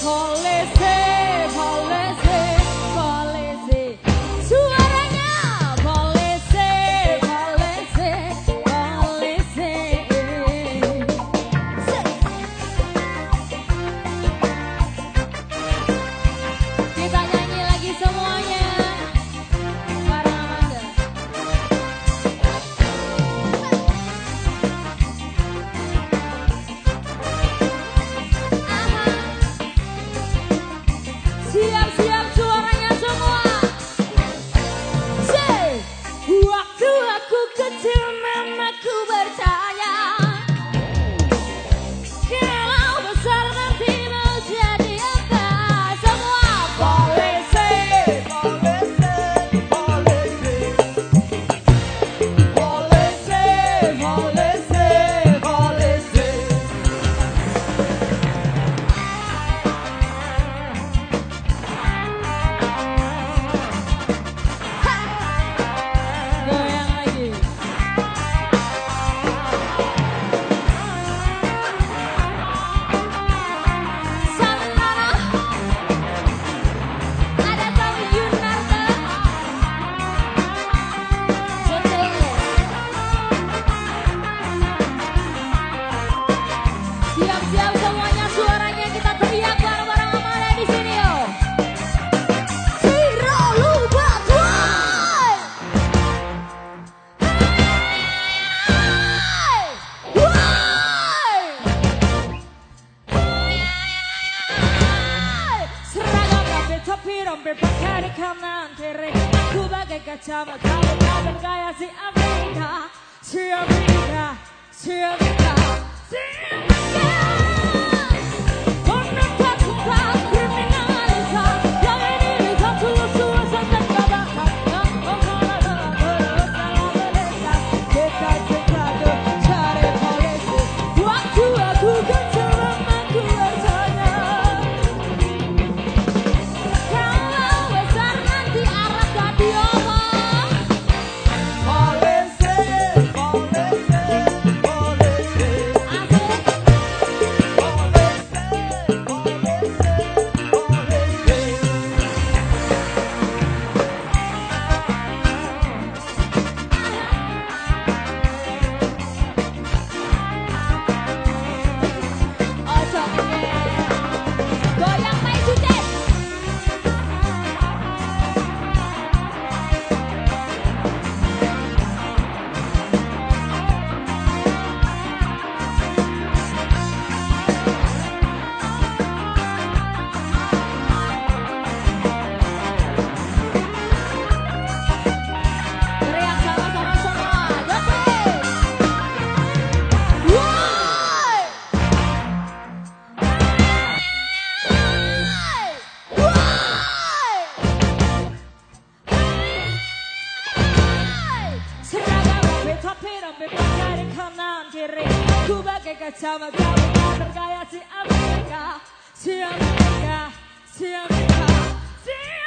Holy kanan kiri Aku bagai kacamata Kau bergaya si Amerika Si Amerika Si Amerika Si Amerika pakai kacamata Bukan bergaya si Amerika Si Amerika Si Amerika Si Amerika